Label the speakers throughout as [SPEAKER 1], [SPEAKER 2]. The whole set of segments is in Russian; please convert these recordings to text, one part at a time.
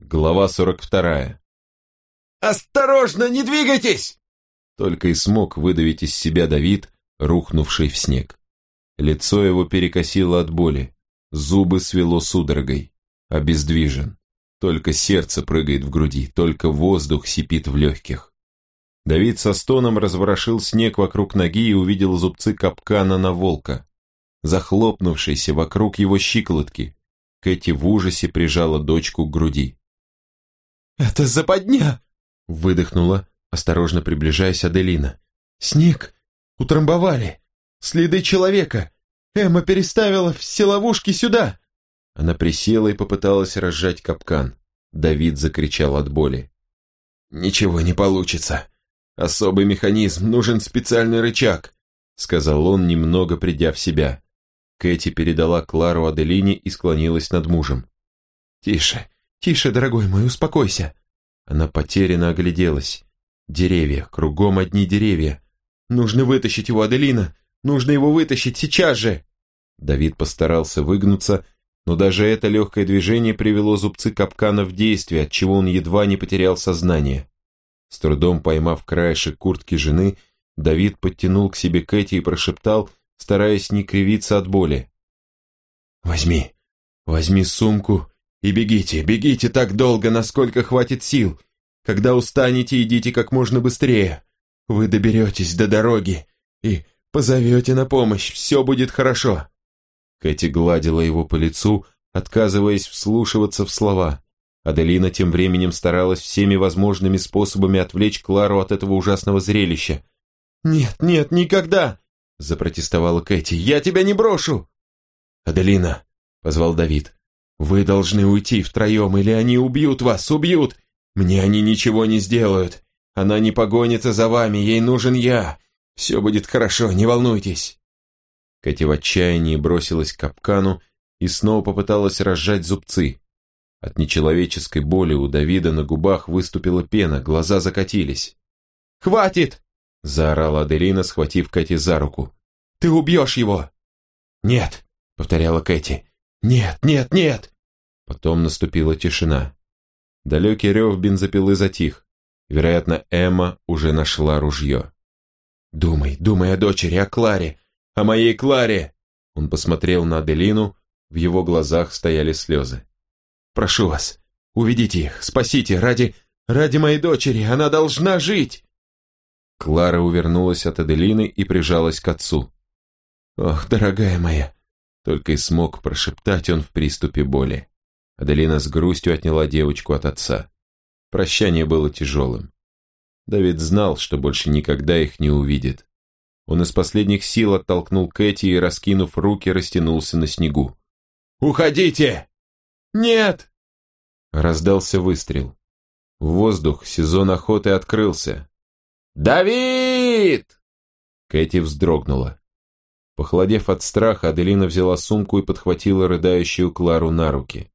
[SPEAKER 1] Глава 42.
[SPEAKER 2] «Осторожно, не двигайтесь!»
[SPEAKER 1] Только и смог выдавить из себя Давид, рухнувший в снег. Лицо его перекосило от боли, зубы свело судорогой, обездвижен. Только сердце прыгает в груди, только воздух сипит в легких. Давид со стоном разворошил снег вокруг ноги и увидел зубцы капкана на волка, захлопнувшийся вокруг его щиколотки. Кэти в ужасе прижала дочку к груди.
[SPEAKER 2] «Это западня!» — выдохнула, осторожно приближаясь Аделина. «Снег! Утрамбовали! Следы человека! Эмма переставила все ловушки сюда!»
[SPEAKER 1] Она присела и попыталась разжать капкан. Давид закричал от боли.
[SPEAKER 2] «Ничего не получится. Особый механизм, нужен специальный рычаг», сказал он, немного придя в себя.
[SPEAKER 1] Кэти передала Клару Аделине и склонилась над мужем.
[SPEAKER 2] «Тише, тише, дорогой мой, успокойся!»
[SPEAKER 1] Она потерянно огляделась. Деревья, кругом одни деревья.
[SPEAKER 2] «Нужно вытащить его, Аделина! Нужно его вытащить сейчас же!»
[SPEAKER 1] Давид постарался выгнуться, но даже это легкое движение привело зубцы капкана в действие, отчего он едва не потерял сознание. С трудом поймав краешек куртки жены, Давид подтянул к себе Кэти и прошептал, стараясь не кривиться от боли.
[SPEAKER 2] «Возьми, возьми сумку и бегите, бегите так долго, насколько хватит сил. Когда устанете, идите как можно быстрее. Вы доберетесь до дороги и позовете на помощь, все будет хорошо».
[SPEAKER 1] Кэти гладила его по лицу, отказываясь вслушиваться в слова. Аделина тем временем старалась всеми возможными способами отвлечь Клару от этого ужасного зрелища.
[SPEAKER 2] «Нет, нет, никогда!» – запротестовала Кэти. «Я тебя не брошу!»
[SPEAKER 1] «Аделина!» – позвал Давид.
[SPEAKER 2] «Вы должны уйти втроем, или они убьют вас, убьют! Мне они ничего не сделают. Она не погонится за вами, ей нужен я. Все будет хорошо, не волнуйтесь!»
[SPEAKER 1] Кэти в отчаянии бросилась к капкану и снова попыталась разжать зубцы. От нечеловеческой боли у Давида на губах выступила пена, глаза закатились.
[SPEAKER 2] «Хватит!»
[SPEAKER 1] – заорала Аделина, схватив Кэти за руку.
[SPEAKER 2] «Ты убьешь его!» «Нет!» – повторяла Кэти. «Нет, нет, нет!»
[SPEAKER 1] Потом наступила тишина. Далекий рев бензопилы затих. Вероятно, Эмма уже нашла ружье.
[SPEAKER 2] «Думай, думай о дочери, о Кларе, о моей Кларе!»
[SPEAKER 1] Он посмотрел на Аделину, в его глазах стояли слезы.
[SPEAKER 2] «Прошу вас, уведите их, спасите, ради... ради моей дочери, она должна жить!»
[SPEAKER 1] Клара увернулась от Аделины и прижалась к отцу.
[SPEAKER 2] «Ох, дорогая моя!»
[SPEAKER 1] Только и смог прошептать он в приступе боли. Аделина с грустью отняла девочку от отца. Прощание было тяжелым. Давид знал, что больше никогда их не увидит. Он из последних сил оттолкнул Кэти и, раскинув руки, растянулся на снегу.
[SPEAKER 2] «Уходите!» «Нет!»
[SPEAKER 1] Раздался выстрел. В воздух сезон охоты открылся.
[SPEAKER 2] «Давид!»
[SPEAKER 1] Кэти вздрогнула. Похолодев от страха, Аделина взяла сумку и подхватила рыдающую Клару на руки.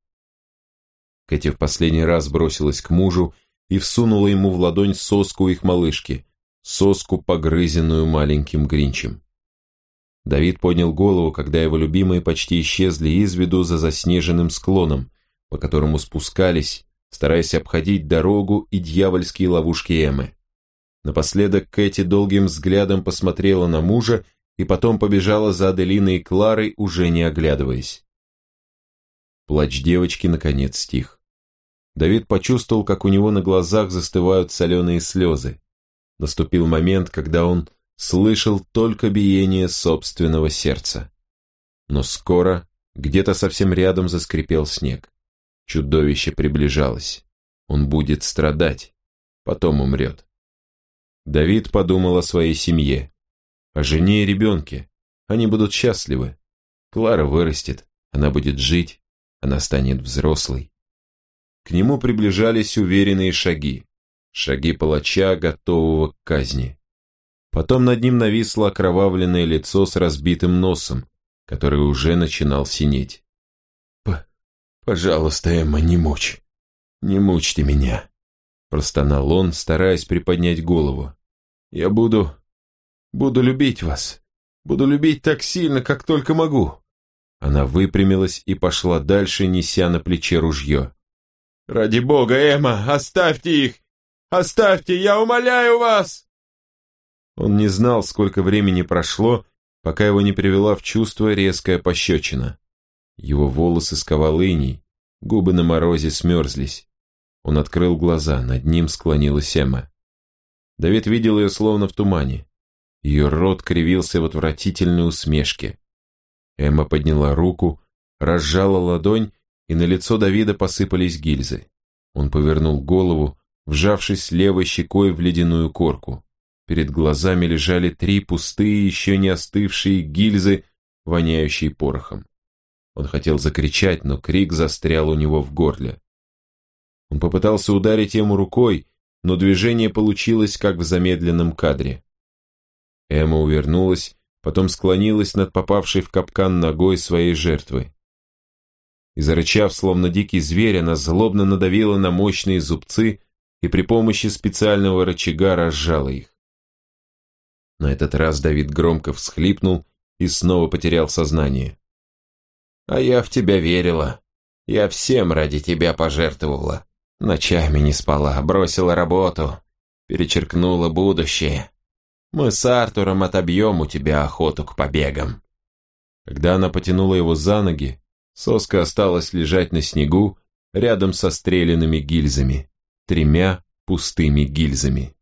[SPEAKER 1] Кэти в последний раз бросилась к мужу и всунула ему в ладонь соску их малышки, соску, погрызенную маленьким гринчем. Давид поднял голову, когда его любимые почти исчезли из виду за заснеженным склоном, по которому спускались, стараясь обходить дорогу и дьявольские ловушки Эммы. Напоследок Кэти долгим взглядом посмотрела на мужа и потом побежала за Аделиной и Кларой, уже не оглядываясь. Плач девочки наконец стих. Давид почувствовал, как у него на глазах застывают соленые слезы. Наступил момент, когда он слышал только биение собственного сердца. Но скоро где-то совсем рядом заскрипел снег. Чудовище приближалось. Он будет страдать, потом умрет. Давид подумал о своей семье, о жене и ребенке. Они будут счастливы. Клара вырастет, она будет жить, она станет взрослой. К нему приближались уверенные шаги, шаги палача, готового к казни. Потом над ним нависло окровавленное лицо с разбитым носом, который уже начинал синеть.
[SPEAKER 2] П «Пожалуйста, Эмма, не мучь. Не мучьте меня», – простонал он, стараясь приподнять голову. «Я буду... буду любить вас. Буду любить так сильно, как только могу».
[SPEAKER 1] Она выпрямилась и пошла дальше, неся на плече ружье.
[SPEAKER 2] Ради бога, Эмма, оставьте их! Оставьте, я умоляю вас!»
[SPEAKER 1] Он не знал, сколько времени прошло, пока его не привела в чувство резкая пощечина. Его волосы сковал иней, губы на морозе смерзлись. Он открыл глаза, над ним склонилась Эмма. Давид видел ее словно в тумане. Ее рот кривился в отвратительной усмешке. Эмма подняла руку, разжала ладонь, и на лицо Давида посыпались гильзы. Он повернул голову, вжавшись левой щекой в ледяную корку. Перед глазами лежали три пустые, еще не остывшие гильзы, воняющие порохом. Он хотел закричать, но крик застрял у него в горле. Он попытался ударить ему рукой, но движение получилось, как в замедленном кадре. Эмма увернулась, потом склонилась над попавшей в капкан ногой своей жертвы. И зарычав, словно дикий зверь, она злобно надавила на мощные зубцы и при помощи специального рычага разжала их. На этот раз Давид громко всхлипнул и снова потерял сознание. «А я в тебя верила. Я всем ради тебя пожертвовала. Ночами не спала, бросила работу, перечеркнула будущее. Мы с Артуром отобьем у тебя охоту к побегам». Когда она потянула его за ноги, соска осталась лежать на снегу рядом со стрелянными гильзами, тремя пустыми гильзами.